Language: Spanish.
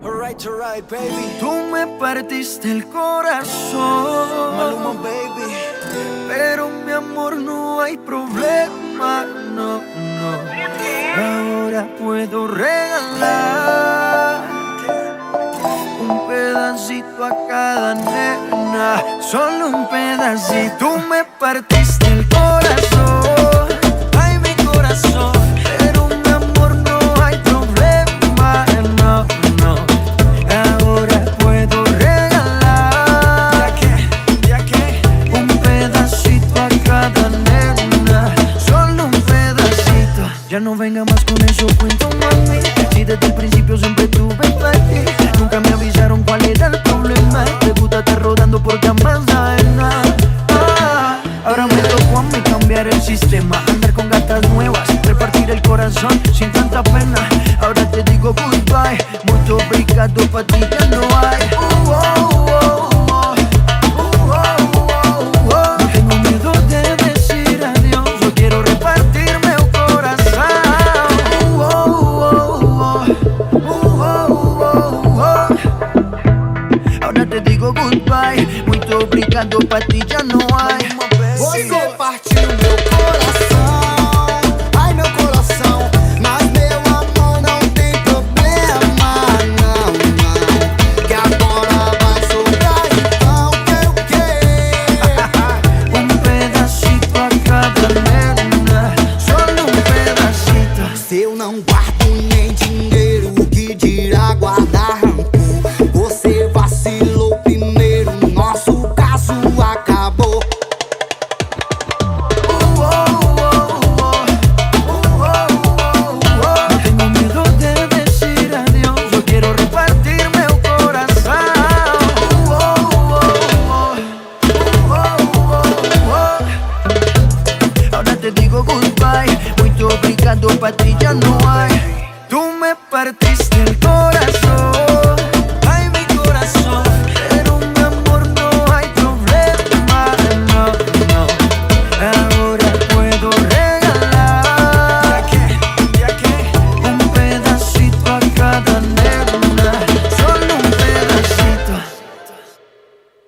Alright, alright, baby. Tú me partiste el corazón. Maluma, baby. Pero mi amor no hay problema, no, no. Ahora puedo regalar un pedacito a cada nena, solo un pedacito. Tú me partiste No venga más con eso, cuento mami. Si desde el principio siempre tuve para. Nunca me avisaron cuál era el problema. Te gusta rodando por camas nada. Ah, ahora me tocó a mí cambiar el sistema. Andar con gatas nuevas, repartir el corazón sin tanta pena. Ahora te digo goodbye. Mucho obrigado, pa' ti te digo goodbye. Muito obrigado, pra ti já não há. Você partiu meu coração, ai meu coração. Mas meu amor não tem problema, não, não. Que agora vai sobrar então que o quê? Um pedacito a cada nena. Solo um pedacito. Se eu não guardo nem